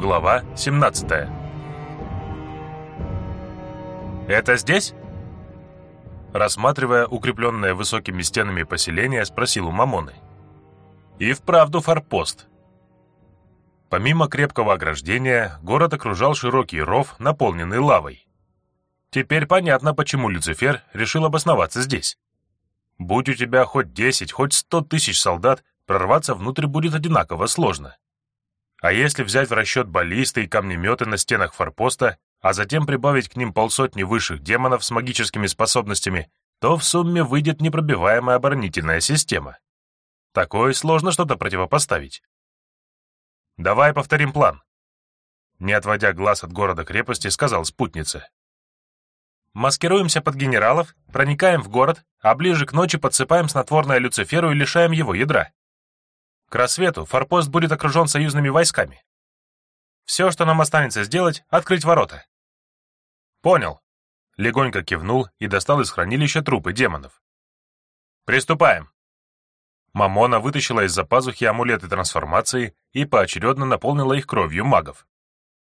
Глава 17 «Это здесь?» Рассматривая укрепленное высокими стенами поселение, спросил у Мамоны. «И вправду форпост». Помимо крепкого ограждения, город окружал широкий ров, наполненный лавой. Теперь понятно, почему Люцифер решил обосноваться здесь. Будь у тебя хоть десять, хоть сто тысяч солдат, прорваться внутрь будет одинаково сложно. А если взять в расчет баллисты и камнеметы на стенах форпоста, а затем прибавить к ним полсотни высших демонов с магическими способностями, то в сумме выйдет непробиваемая оборонительная система. Такой сложно что-то противопоставить. Давай повторим план. Не отводя глаз от города-крепости, сказал спутница. Маскируемся под генералов, проникаем в город, а ближе к ночи подсыпаем снотворное Люциферу и лишаем его ядра. К рассвету форпост будет окружен союзными войсками. Все, что нам останется сделать, открыть ворота. Понял. Легонько кивнул и достал из хранилища трупы демонов. Приступаем. Мамона вытащила из-за пазухи амулеты трансформации и поочередно наполнила их кровью магов.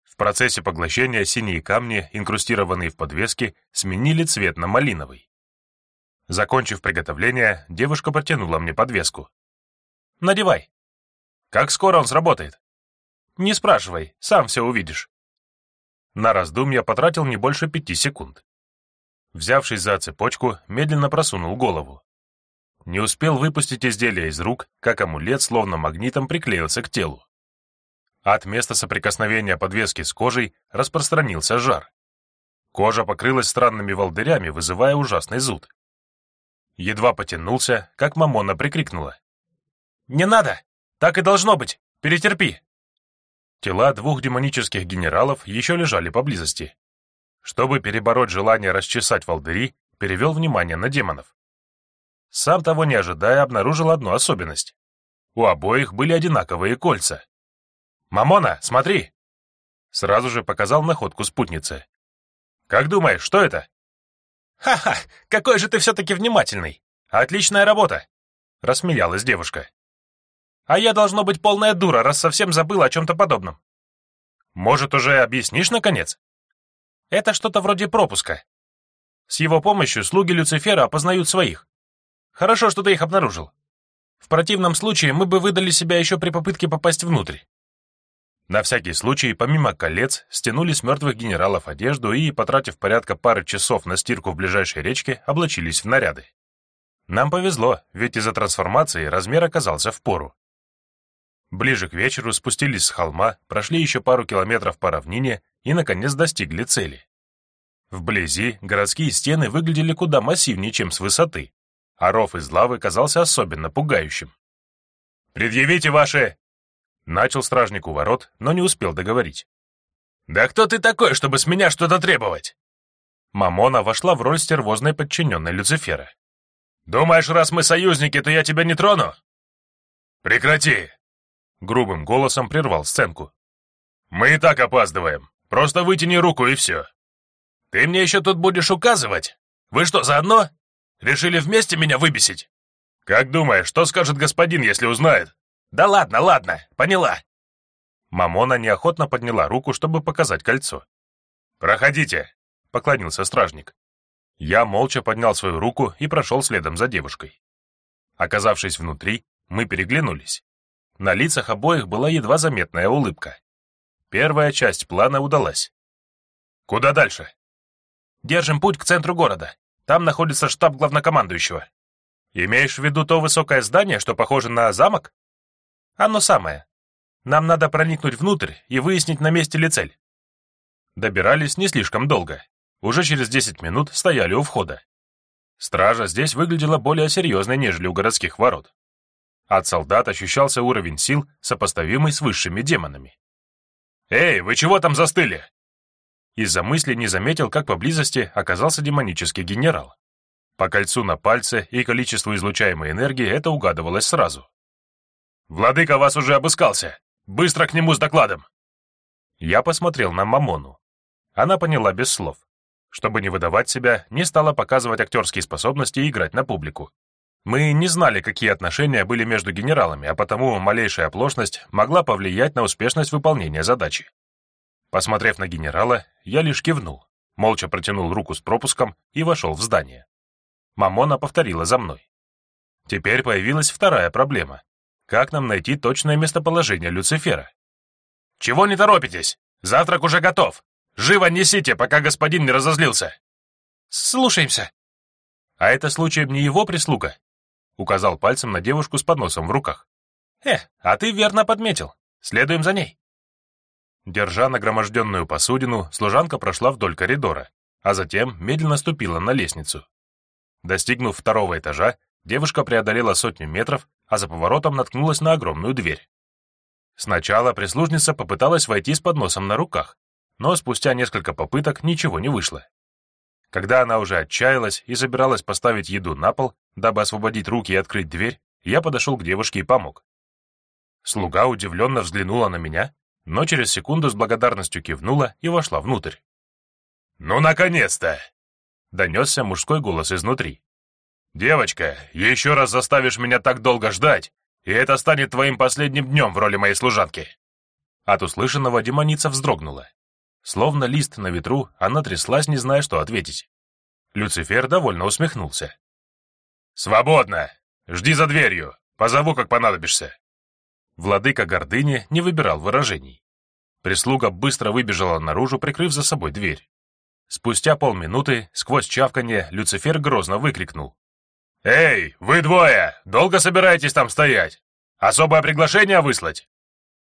В процессе поглощения синие камни, инкрустированные в подвески, сменили цвет на малиновый. Закончив приготовление, девушка протянула мне подвеску. «Надевай». Как скоро он сработает? Не спрашивай, сам все увидишь. На раздумья потратил не больше пяти секунд. Взявшись за цепочку, медленно просунул голову. Не успел выпустить изделие из рук, как амулет словно магнитом приклеился к телу. От места соприкосновения подвески с кожей распространился жар. Кожа покрылась странными волдырями, вызывая ужасный зуд. Едва потянулся, как Мамона прикрикнула. «Не надо! Так и должно быть. Перетерпи. Тела двух демонических генералов еще лежали поблизости. Чтобы перебороть желание расчесать волдыри, перевел внимание на демонов. Сам того не ожидая, обнаружил одну особенность. У обоих были одинаковые кольца. «Мамона, смотри!» Сразу же показал находку спутницы. «Как думаешь, что это?» «Ха-ха, какой же ты все-таки внимательный! Отличная работа!» Рассмеялась девушка. А я должно быть полная дура, раз совсем забыла о чем-то подобном. Может, уже объяснишь, наконец? Это что-то вроде пропуска. С его помощью слуги Люцифера опознают своих. Хорошо, что ты их обнаружил. В противном случае мы бы выдали себя еще при попытке попасть внутрь. На всякий случай, помимо колец, стянули с мертвых генералов одежду и, потратив порядка пары часов на стирку в ближайшей речке, облачились в наряды. Нам повезло, ведь из-за трансформации размер оказался в пору. Ближе к вечеру спустились с холма, прошли еще пару километров по равнине и, наконец, достигли цели. Вблизи городские стены выглядели куда массивнее, чем с высоты, а ров из лавы казался особенно пугающим. «Предъявите ваши...» Начал стражник у ворот, но не успел договорить. «Да кто ты такой, чтобы с меня что-то требовать?» Мамона вошла в роль стервозной подчиненной Люцифера. «Думаешь, раз мы союзники, то я тебя не трону?» «Прекрати!» Грубым голосом прервал сценку. «Мы и так опаздываем. Просто вытяни руку и все». «Ты мне еще тут будешь указывать? Вы что, заодно? Решили вместе меня выбесить?» «Как думаешь, что скажет господин, если узнает?» «Да ладно, ладно, поняла». Мамона неохотно подняла руку, чтобы показать кольцо. «Проходите», — поклонился стражник. Я молча поднял свою руку и прошел следом за девушкой. Оказавшись внутри, мы переглянулись. На лицах обоих была едва заметная улыбка. Первая часть плана удалась. «Куда дальше?» «Держим путь к центру города. Там находится штаб главнокомандующего». «Имеешь в виду то высокое здание, что похоже на замок?» «Оно самое. Нам надо проникнуть внутрь и выяснить, на месте ли цель». Добирались не слишком долго. Уже через 10 минут стояли у входа. Стража здесь выглядела более серьезной, нежели у городских ворот. От солдат ощущался уровень сил, сопоставимый с высшими демонами. «Эй, вы чего там застыли?» Из-за мысли не заметил, как поблизости оказался демонический генерал. По кольцу на пальце и количеству излучаемой энергии это угадывалось сразу. «Владыка вас уже обыскался! Быстро к нему с докладом!» Я посмотрел на Мамону. Она поняла без слов. Чтобы не выдавать себя, не стала показывать актерские способности и играть на публику. Мы не знали, какие отношения были между генералами, а потому малейшая оплошность могла повлиять на успешность выполнения задачи. Посмотрев на генерала, я лишь кивнул, молча протянул руку с пропуском и вошел в здание. Мамона повторила за мной. Теперь появилась вторая проблема. Как нам найти точное местоположение Люцифера? «Чего не торопитесь? Завтрак уже готов. Живо несите, пока господин не разозлился». «Слушаемся». «А это случаем не его прислуга?» Указал пальцем на девушку с подносом в руках. «Э, а ты верно подметил. Следуем за ней». Держа нагроможденную посудину, служанка прошла вдоль коридора, а затем медленно ступила на лестницу. Достигнув второго этажа, девушка преодолела сотню метров, а за поворотом наткнулась на огромную дверь. Сначала прислужница попыталась войти с подносом на руках, но спустя несколько попыток ничего не вышло. Когда она уже отчаялась и собиралась поставить еду на пол, дабы освободить руки и открыть дверь, я подошел к девушке и помог. Слуга удивленно взглянула на меня, но через секунду с благодарностью кивнула и вошла внутрь. «Ну, наконец-то!» — донесся мужской голос изнутри. «Девочка, еще раз заставишь меня так долго ждать, и это станет твоим последним днем в роли моей служанки!» От услышанного демоница вздрогнула. Словно лист на ветру, она тряслась, не зная, что ответить. Люцифер довольно усмехнулся. «Свободно! Жди за дверью! Позову, как понадобишься!» Владыка гордыни не выбирал выражений. Прислуга быстро выбежала наружу, прикрыв за собой дверь. Спустя полминуты, сквозь чавканье, Люцифер грозно выкрикнул. «Эй, вы двое! Долго собираетесь там стоять? Особое приглашение выслать?»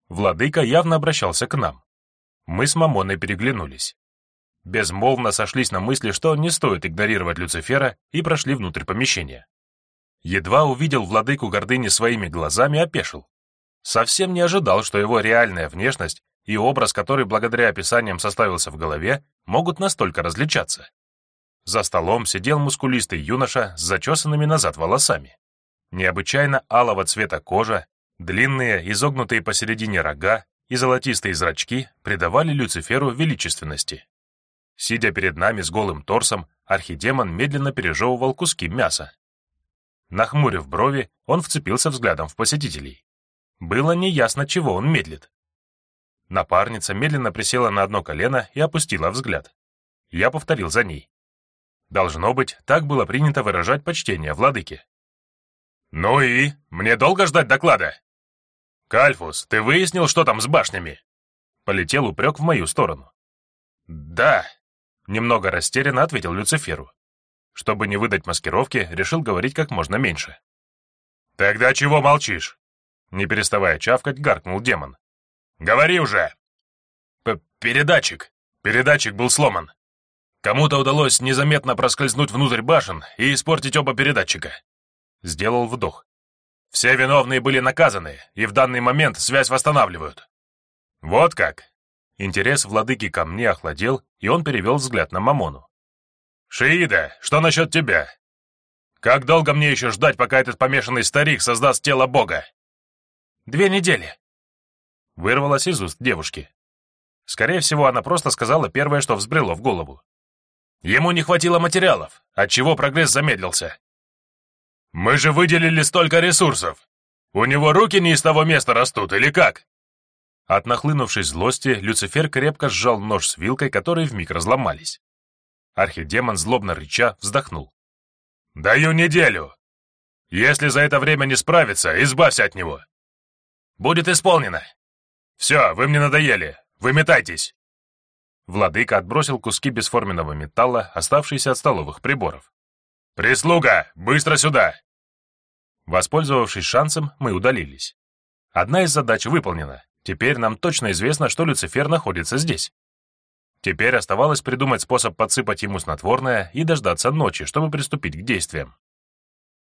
Владыка явно обращался к нам. Мы с Мамоной переглянулись. Безмолвно сошлись на мысли, что не стоит игнорировать Люцифера, и прошли внутрь помещения. Едва увидел владыку гордыни своими глазами, опешил. Совсем не ожидал, что его реальная внешность и образ, который благодаря описаниям составился в голове, могут настолько различаться. За столом сидел мускулистый юноша с зачесанными назад волосами. Необычайно алого цвета кожа, длинные, изогнутые посередине рога и золотистые зрачки придавали Люциферу величественности. Сидя перед нами с голым торсом, архидемон медленно пережевывал куски мяса. Нахмурив брови, он вцепился взглядом в посетителей. Было неясно, чего он медлит. Напарница медленно присела на одно колено и опустила взгляд. Я повторил за ней. Должно быть, так было принято выражать почтение владыке. «Ну и? Мне долго ждать доклада?» «Кальфус, ты выяснил, что там с башнями?» Полетел упрек в мою сторону. «Да», — немного растерянно ответил Люциферу. Чтобы не выдать маскировки, решил говорить как можно меньше. «Тогда чего молчишь?» Не переставая чавкать, гаркнул демон. «Говори уже!» П «Передатчик. Передатчик был сломан. Кому-то удалось незаметно проскользнуть внутрь башен и испортить оба передатчика. Сделал вдох. Все виновные были наказаны, и в данный момент связь восстанавливают. Вот как. Интерес владыки ко мне охладел, и он перевел взгляд на Мамону. «Шиида, что насчет тебя? Как долго мне еще ждать, пока этот помешанный старик создаст тело Бога?» «Две недели», — вырвалось из уст девушки. Скорее всего, она просто сказала первое, что взбрело в голову. Ему не хватило материалов, отчего прогресс замедлился. «Мы же выделили столько ресурсов! У него руки не из того места растут, или как?» От нахлынувшей злости Люцифер крепко сжал нож с вилкой, которые вмиг разломались. Архидемон, злобно рыча, вздохнул. «Даю неделю. Если за это время не справится, избавься от него. Будет исполнено. Все, вы мне надоели. Выметайтесь!» Владыка отбросил куски бесформенного металла, оставшиеся от столовых приборов. «Прислуга! Быстро сюда!» Воспользовавшись шансом, мы удалились. Одна из задач выполнена. Теперь нам точно известно, что Люцифер находится здесь. Теперь оставалось придумать способ подсыпать ему снотворное и дождаться ночи, чтобы приступить к действиям.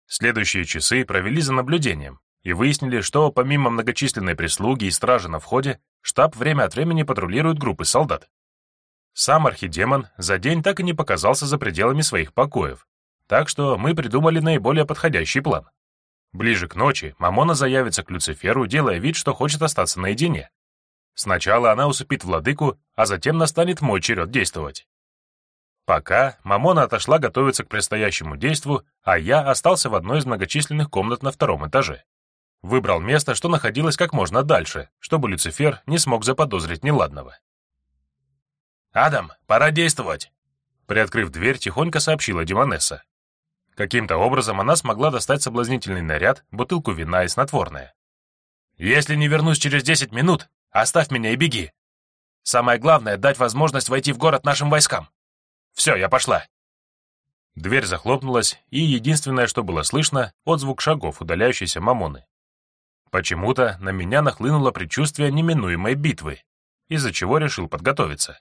Следующие часы провели за наблюдением и выяснили, что помимо многочисленной прислуги и стражи на входе, штаб время от времени патрулирует группы солдат. Сам архидемон за день так и не показался за пределами своих покоев, так что мы придумали наиболее подходящий план. Ближе к ночи Мамона заявится к Люциферу, делая вид, что хочет остаться наедине. Сначала она усыпит владыку, а затем настанет мой черед действовать. Пока Мамона отошла готовиться к предстоящему действу, а я остался в одной из многочисленных комнат на втором этаже. Выбрал место, что находилось как можно дальше, чтобы Люцифер не смог заподозрить неладного. «Адам, пора действовать!» Приоткрыв дверь, тихонько сообщила Димонесса. Каким-то образом она смогла достать соблазнительный наряд, бутылку вина и снотворное. «Если не вернусь через десять минут, оставь меня и беги. Самое главное — дать возможность войти в город нашим войскам. Все, я пошла». Дверь захлопнулась, и единственное, что было слышно — отзвук шагов удаляющейся мамоны. Почему-то на меня нахлынуло предчувствие неминуемой битвы, из-за чего решил подготовиться.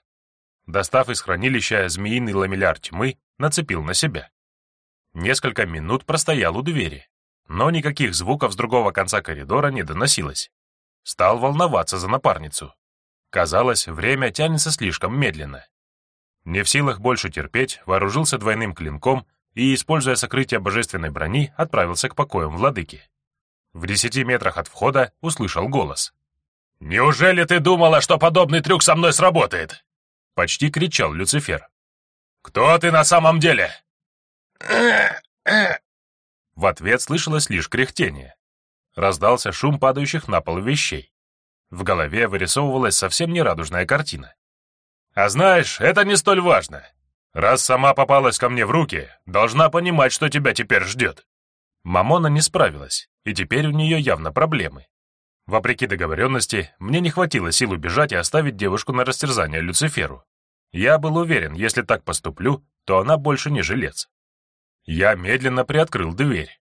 Достав из хранилища змеиный ламелляр тьмы, нацепил на себя. Несколько минут простоял у двери, но никаких звуков с другого конца коридора не доносилось. Стал волноваться за напарницу. Казалось, время тянется слишком медленно. Не в силах больше терпеть, вооружился двойным клинком и, используя сокрытие божественной брони, отправился к покоям владыки. В десяти метрах от входа услышал голос. «Неужели ты думала, что подобный трюк со мной сработает?» Почти кричал Люцифер. «Кто ты на самом деле?» В ответ слышалось лишь кряхтение. Раздался шум падающих на пол вещей. В голове вырисовывалась совсем нерадужная картина. «А знаешь, это не столь важно. Раз сама попалась ко мне в руки, должна понимать, что тебя теперь ждет». Мамона не справилась, и теперь у нее явно проблемы. Вопреки договоренности, мне не хватило сил убежать и оставить девушку на растерзание Люциферу. Я был уверен, если так поступлю, то она больше не жилец. Я медленно приоткрыл дверь,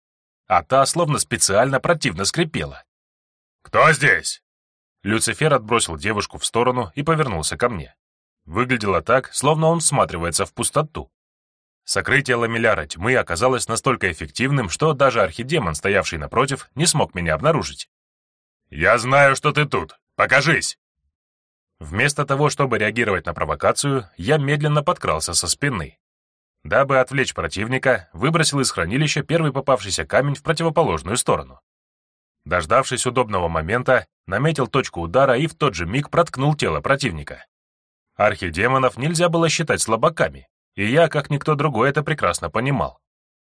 а та словно специально противно скрипела. «Кто здесь?» Люцифер отбросил девушку в сторону и повернулся ко мне. Выглядело так, словно он всматривается в пустоту. Сокрытие ламелляра тьмы оказалось настолько эффективным, что даже архидемон, стоявший напротив, не смог меня обнаружить. «Я знаю, что ты тут! Покажись!» Вместо того, чтобы реагировать на провокацию, я медленно подкрался со спины. Дабы отвлечь противника, выбросил из хранилища первый попавшийся камень в противоположную сторону. Дождавшись удобного момента, наметил точку удара и в тот же миг проткнул тело противника. Архидемонов нельзя было считать слабаками, и я, как никто другой, это прекрасно понимал.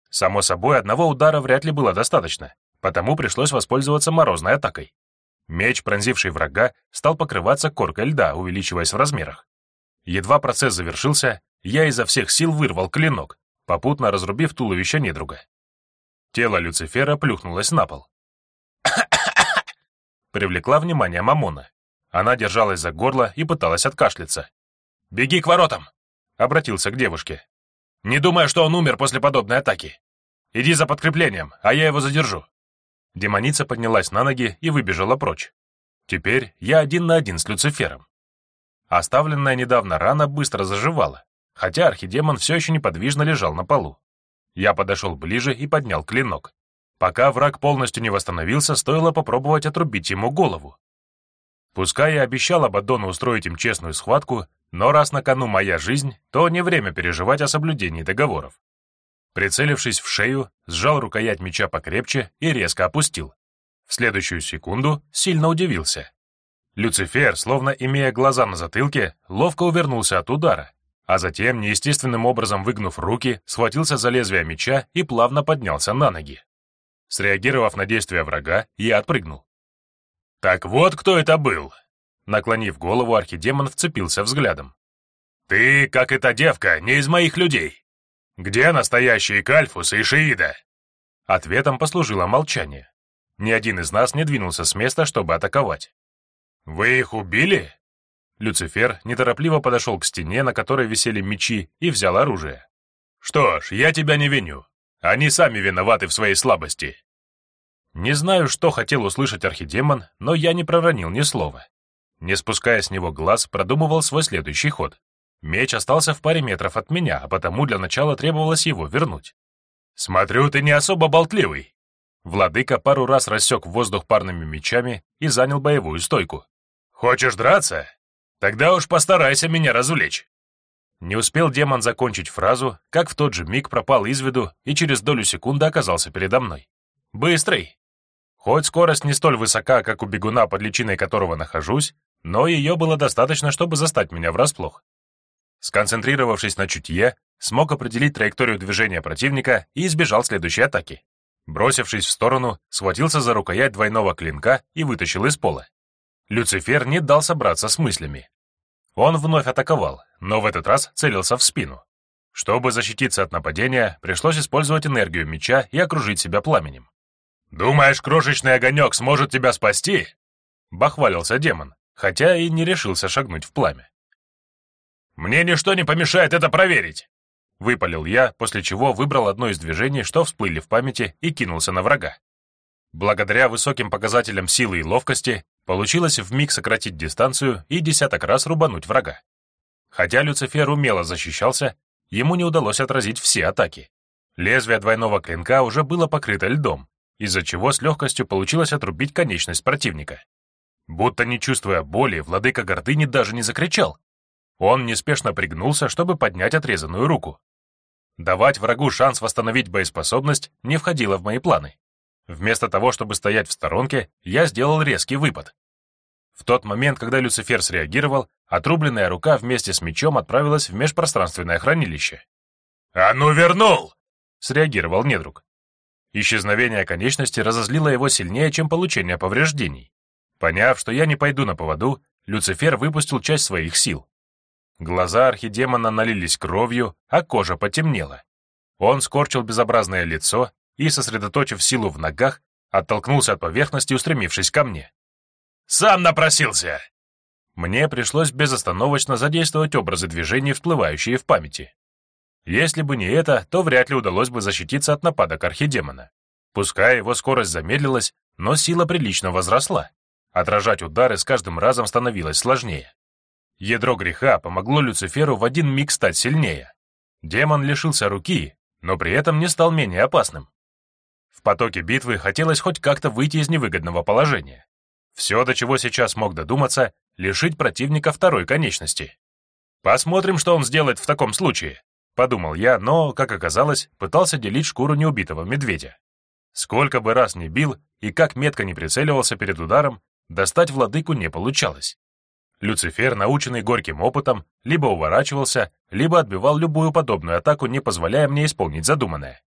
Само собой, одного удара вряд ли было достаточно, потому пришлось воспользоваться морозной атакой. Меч, пронзивший врага, стал покрываться коркой льда, увеличиваясь в размерах. Едва процесс завершился, я изо всех сил вырвал клинок, попутно разрубив туловище недруга. Тело Люцифера плюхнулось на пол. Привлекла внимание Мамона. Она держалась за горло и пыталась откашляться. «Беги к воротам!» — обратился к девушке. «Не думая, что он умер после подобной атаки. Иди за подкреплением, а я его задержу». Демоница поднялась на ноги и выбежала прочь. Теперь я один на один с Люцифером. Оставленная недавно рана быстро заживала, хотя архидемон все еще неподвижно лежал на полу. Я подошел ближе и поднял клинок. Пока враг полностью не восстановился, стоило попробовать отрубить ему голову. Пускай я обещал Абадону устроить им честную схватку, но раз на кону моя жизнь, то не время переживать о соблюдении договоров. Прицелившись в шею, сжал рукоять меча покрепче и резко опустил. В следующую секунду сильно удивился. Люцифер, словно имея глаза на затылке, ловко увернулся от удара, а затем, неестественным образом выгнув руки, схватился за лезвие меча и плавно поднялся на ноги. Среагировав на действия врага, я отпрыгнул. «Так вот кто это был!» Наклонив голову, архидемон вцепился взглядом. «Ты, как эта девка, не из моих людей. Где настоящие Кальфус и Шиида?» Ответом послужило молчание. Ни один из нас не двинулся с места, чтобы атаковать. «Вы их убили?» Люцифер неторопливо подошел к стене, на которой висели мечи, и взял оружие. «Что ж, я тебя не виню. Они сами виноваты в своей слабости». Не знаю, что хотел услышать архидемон, но я не проронил ни слова. Не спуская с него глаз, продумывал свой следующий ход. Меч остался в паре метров от меня, а потому для начала требовалось его вернуть. «Смотрю, ты не особо болтливый». Владыка пару раз рассек воздух парными мечами и занял боевую стойку. «Хочешь драться? Тогда уж постарайся меня развлечь». Не успел демон закончить фразу, как в тот же миг пропал из виду и через долю секунды оказался передо мной. Быстрый. Хоть скорость не столь высока, как у бегуна, под личиной которого нахожусь, но ее было достаточно, чтобы застать меня врасплох. Сконцентрировавшись на чутье, смог определить траекторию движения противника и избежал следующей атаки. Бросившись в сторону, схватился за рукоять двойного клинка и вытащил из пола. Люцифер не дал собраться с мыслями. Он вновь атаковал, но в этот раз целился в спину. Чтобы защититься от нападения, пришлось использовать энергию меча и окружить себя пламенем. «Думаешь, крошечный огонек сможет тебя спасти?» — бахвалился демон, хотя и не решился шагнуть в пламя. «Мне ничто не помешает это проверить!» — выпалил я, после чего выбрал одно из движений, что всплыли в памяти, и кинулся на врага. Благодаря высоким показателям силы и ловкости получилось вмиг сократить дистанцию и десяток раз рубануть врага. Хотя Люцифер умело защищался, ему не удалось отразить все атаки. Лезвие двойного клинка уже было покрыто льдом, из-за чего с легкостью получилось отрубить конечность противника. Будто не чувствуя боли, владыка гордыни даже не закричал, он неспешно пригнулся, чтобы поднять отрезанную руку. Давать врагу шанс восстановить боеспособность не входило в мои планы. Вместо того, чтобы стоять в сторонке, я сделал резкий выпад. В тот момент, когда Люцифер среагировал, отрубленная рука вместе с мечом отправилась в межпространственное хранилище. «А ну вернул!» — среагировал недруг. Исчезновение конечности разозлило его сильнее, чем получение повреждений. Поняв, что я не пойду на поводу, Люцифер выпустил часть своих сил. Глаза архидемона налились кровью, а кожа потемнела. Он скорчил безобразное лицо и, сосредоточив силу в ногах, оттолкнулся от поверхности, устремившись ко мне. «Сам напросился!» Мне пришлось безостановочно задействовать образы движений, всплывающие в памяти. Если бы не это, то вряд ли удалось бы защититься от нападок архидемона. Пускай его скорость замедлилась, но сила прилично возросла. Отражать удары с каждым разом становилось сложнее. Ядро греха помогло Люциферу в один миг стать сильнее. Демон лишился руки, но при этом не стал менее опасным. Потоке битвы хотелось хоть как-то выйти из невыгодного положения. Все, до чего сейчас мог додуматься, лишить противника второй конечности. Посмотрим, что он сделает в таком случае, подумал я, но, как оказалось, пытался делить шкуру неубитого медведя. Сколько бы раз ни бил и как метко не прицеливался перед ударом, достать владыку не получалось. Люцифер, наученный горьким опытом, либо уворачивался, либо отбивал любую подобную атаку, не позволяя мне исполнить задуманное.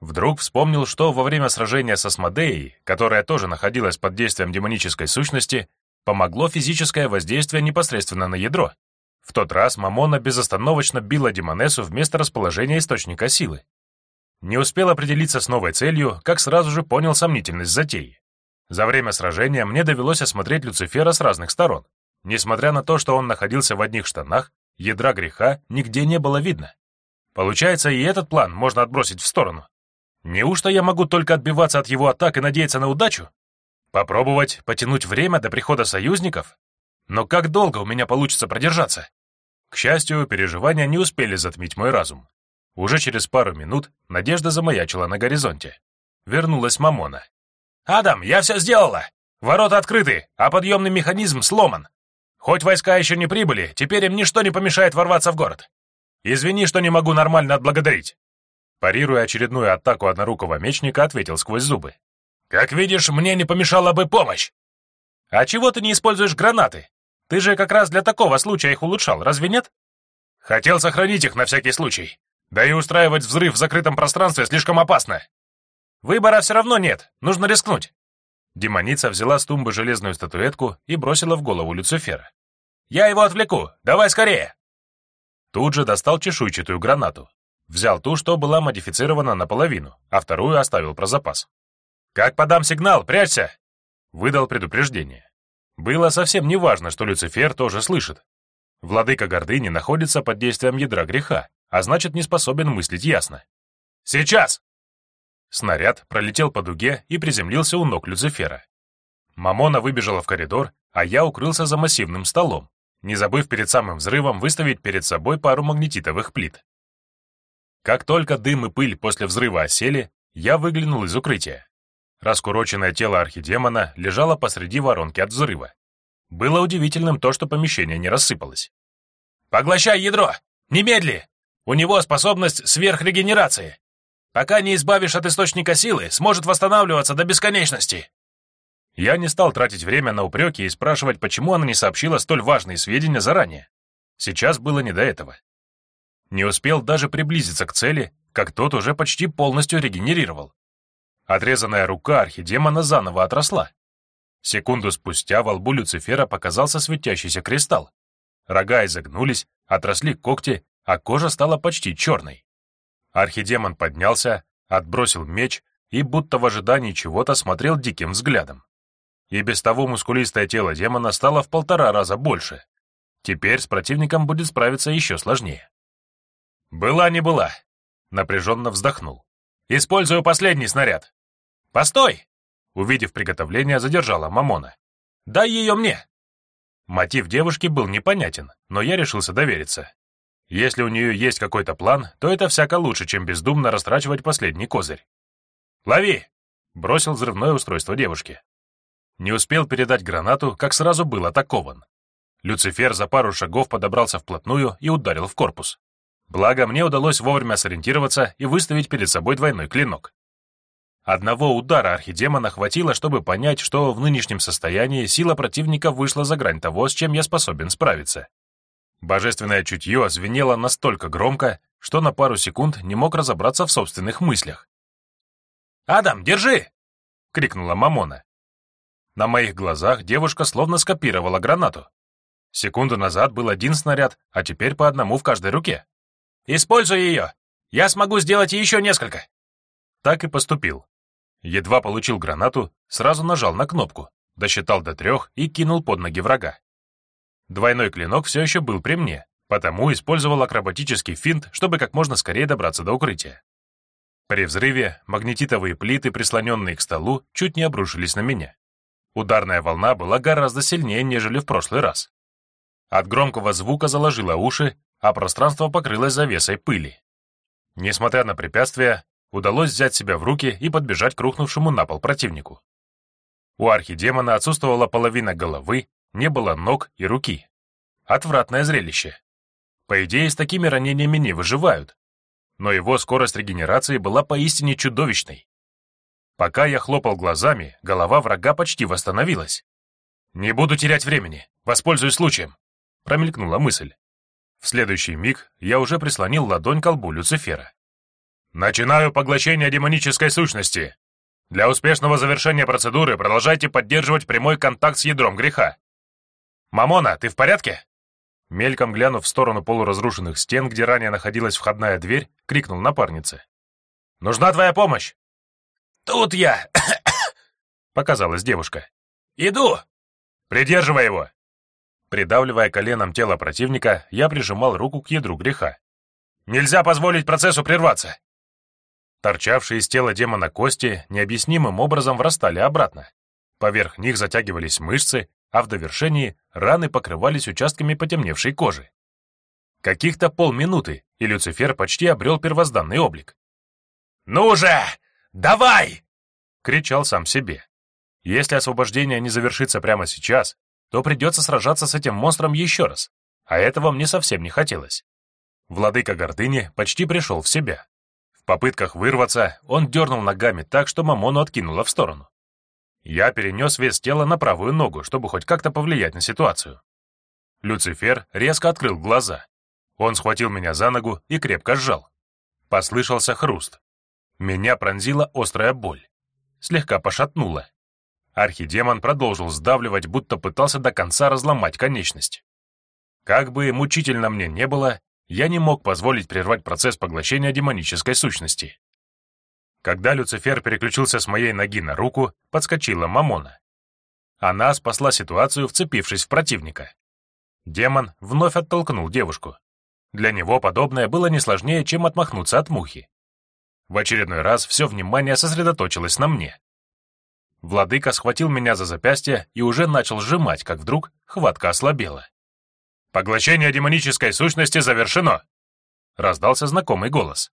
Вдруг вспомнил, что во время сражения со Смодеей, которая тоже находилась под действием демонической сущности, помогло физическое воздействие непосредственно на ядро. В тот раз Мамона безостановочно била Демонессу вместо расположения источника силы. Не успел определиться с новой целью, как сразу же понял сомнительность затеи. За время сражения мне довелось осмотреть Люцифера с разных сторон. Несмотря на то, что он находился в одних штанах, ядра греха нигде не было видно. Получается, и этот план можно отбросить в сторону. Неужто я могу только отбиваться от его атак и надеяться на удачу? Попробовать потянуть время до прихода союзников? Но как долго у меня получится продержаться? К счастью, переживания не успели затмить мой разум. Уже через пару минут надежда замаячила на горизонте. Вернулась Мамона. «Адам, я все сделала! Ворота открыты, а подъемный механизм сломан. Хоть войска еще не прибыли, теперь им ничто не помешает ворваться в город. Извини, что не могу нормально отблагодарить». Парируя очередную атаку однорукого мечника, ответил сквозь зубы. «Как видишь, мне не помешала бы помощь». «А чего ты не используешь гранаты? Ты же как раз для такого случая их улучшал, разве нет?» «Хотел сохранить их на всякий случай. Да и устраивать взрыв в закрытом пространстве слишком опасно». «Выбора все равно нет, нужно рискнуть». Демоница взяла с тумбы железную статуэтку и бросила в голову Люцифера. Я его отвлеку! Давай скорее!» Тут же достал чешуйчатую гранату. Взял ту, что была модифицирована наполовину, а вторую оставил про запас. «Как подам сигнал, прячься!» Выдал предупреждение. Было совсем не важно, что Люцифер тоже слышит. Владыка гордыни находится под действием ядра греха, а значит, не способен мыслить ясно. «Сейчас!» Снаряд пролетел по дуге и приземлился у ног Люцифера. Мамона выбежала в коридор, а я укрылся за массивным столом, не забыв перед самым взрывом выставить перед собой пару магнетитовых плит. Как только дым и пыль после взрыва осели, я выглянул из укрытия. Раскуроченное тело архидемона лежало посреди воронки от взрыва. Было удивительным то, что помещение не рассыпалось. «Поглощай ядро! Немедли! У него способность сверхрегенерации! Пока не избавишь от источника силы, сможет восстанавливаться до бесконечности!» Я не стал тратить время на упреки и спрашивать, почему она не сообщила столь важные сведения заранее. Сейчас было не до этого. Не успел даже приблизиться к цели, как тот уже почти полностью регенерировал. Отрезанная рука архидемона заново отросла. Секунду спустя во лбу Люцифера показался светящийся кристалл. Рога изогнулись, отросли когти, а кожа стала почти черной. Архидемон поднялся, отбросил меч и, будто в ожидании чего-то, смотрел диким взглядом. И без того мускулистое тело демона стало в полтора раза больше. Теперь с противником будет справиться еще сложнее. «Была не была», — напряженно вздохнул. «Использую последний снаряд». «Постой!» Увидев приготовление, задержала Мамона. «Дай ее мне!» Мотив девушки был непонятен, но я решился довериться. Если у нее есть какой-то план, то это всяко лучше, чем бездумно растрачивать последний козырь. «Лови!» — бросил взрывное устройство девушки. Не успел передать гранату, как сразу был атакован. Люцифер за пару шагов подобрался вплотную и ударил в корпус. Благо, мне удалось вовремя сориентироваться и выставить перед собой двойной клинок. Одного удара архидемона хватило, чтобы понять, что в нынешнем состоянии сила противника вышла за грань того, с чем я способен справиться. Божественное чутье звенело настолько громко, что на пару секунд не мог разобраться в собственных мыслях. «Адам, держи!» — крикнула Мамона. На моих глазах девушка словно скопировала гранату. Секунду назад был один снаряд, а теперь по одному в каждой руке. «Используй ее! Я смогу сделать еще несколько!» Так и поступил. Едва получил гранату, сразу нажал на кнопку, досчитал до трех и кинул под ноги врага. Двойной клинок все еще был при мне, потому использовал акробатический финт, чтобы как можно скорее добраться до укрытия. При взрыве магнетитовые плиты, прислоненные к столу, чуть не обрушились на меня. Ударная волна была гораздо сильнее, нежели в прошлый раз. От громкого звука заложило уши, а пространство покрылось завесой пыли. Несмотря на препятствия, удалось взять себя в руки и подбежать к рухнувшему на пол противнику. У архидемона отсутствовала половина головы, не было ног и руки. Отвратное зрелище. По идее, с такими ранениями не выживают. Но его скорость регенерации была поистине чудовищной. Пока я хлопал глазами, голова врага почти восстановилась. «Не буду терять времени, воспользуюсь случаем», — промелькнула мысль. В следующий миг я уже прислонил ладонь к лбу Люцифера. «Начинаю поглощение демонической сущности. Для успешного завершения процедуры продолжайте поддерживать прямой контакт с ядром греха. «Мамона, ты в порядке?» Мельком глянув в сторону полуразрушенных стен, где ранее находилась входная дверь, крикнул напарнице. «Нужна твоя помощь!» «Тут я!» — показалась девушка. «Иду!» «Придерживай его!» Придавливая коленом тело противника, я прижимал руку к ядру греха. «Нельзя позволить процессу прерваться!» Торчавшие из тела демона кости необъяснимым образом врастали обратно. Поверх них затягивались мышцы, а в довершении раны покрывались участками потемневшей кожи. Каких-то полминуты, и Люцифер почти обрел первозданный облик. «Ну же! Давай!» — кричал сам себе. Если освобождение не завершится прямо сейчас, то придется сражаться с этим монстром еще раз, а этого мне совсем не хотелось. Владыка гордыни почти пришел в себя. В попытках вырваться он дернул ногами так, что Мамону откинуло в сторону. Я перенес вес тела на правую ногу, чтобы хоть как-то повлиять на ситуацию. Люцифер резко открыл глаза. Он схватил меня за ногу и крепко сжал. Послышался хруст. Меня пронзила острая боль. Слегка пошатнула. Архидемон продолжил сдавливать, будто пытался до конца разломать конечность. Как бы мучительно мне не было, я не мог позволить прервать процесс поглощения демонической сущности. Когда Люцифер переключился с моей ноги на руку, подскочила Мамона. Она спасла ситуацию, вцепившись в противника. Демон вновь оттолкнул девушку. Для него подобное было не сложнее, чем отмахнуться от мухи. В очередной раз все внимание сосредоточилось на мне. Владыка схватил меня за запястье и уже начал сжимать, как вдруг хватка ослабела. «Поглощение демонической сущности завершено!» Раздался знакомый голос.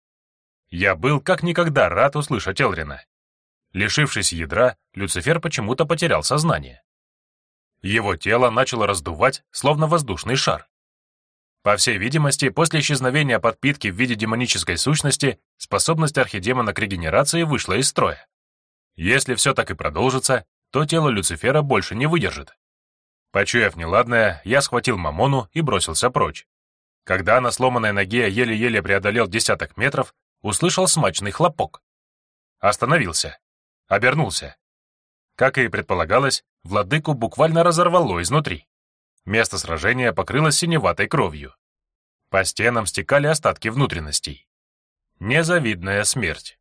Я был как никогда рад услышать Элрина. Лишившись ядра, Люцифер почему-то потерял сознание. Его тело начало раздувать, словно воздушный шар. По всей видимости, после исчезновения подпитки в виде демонической сущности, способность архидемона к регенерации вышла из строя. Если все так и продолжится, то тело Люцифера больше не выдержит. Почуяв неладное, я схватил Мамону и бросился прочь. Когда на сломанной ноге еле-еле преодолел десяток метров, услышал смачный хлопок. Остановился. Обернулся. Как и предполагалось, владыку буквально разорвало изнутри. Место сражения покрылось синеватой кровью. По стенам стекали остатки внутренностей. Незавидная смерть.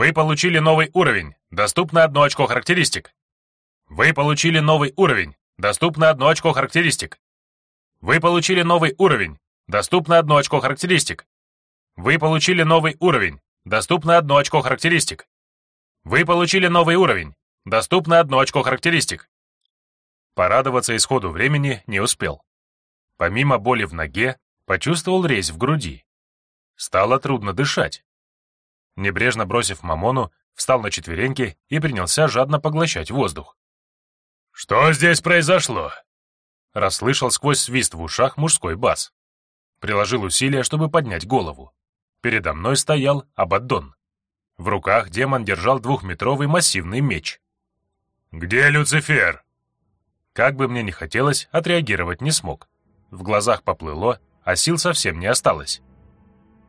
Вы получили новый уровень. Доступно одно очко характеристик. Вы получили новый уровень. Доступно одно очко характеристик. Вы получили новый уровень. Доступно одно очко характеристик. Вы получили новый уровень. Доступно одно очко характеристик. Вы получили новый уровень. Доступно одно очко характеристик. Порадоваться исходу времени не успел. Помимо боли в ноге, почувствовал резь в груди. Стало трудно дышать. Небрежно бросив Мамону, встал на четвереньки и принялся жадно поглощать воздух. «Что здесь произошло?» Расслышал сквозь свист в ушах мужской бас. Приложил усилия, чтобы поднять голову. Передо мной стоял Абаддон. В руках демон держал двухметровый массивный меч. «Где Люцифер?» Как бы мне ни хотелось, отреагировать не смог. В глазах поплыло, а сил совсем не осталось.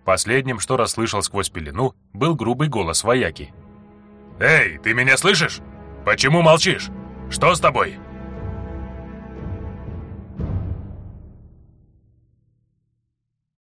Последним, что расслышал сквозь пелену, был грубый голос вояки. «Эй, ты меня слышишь? Почему молчишь? Что с тобой?»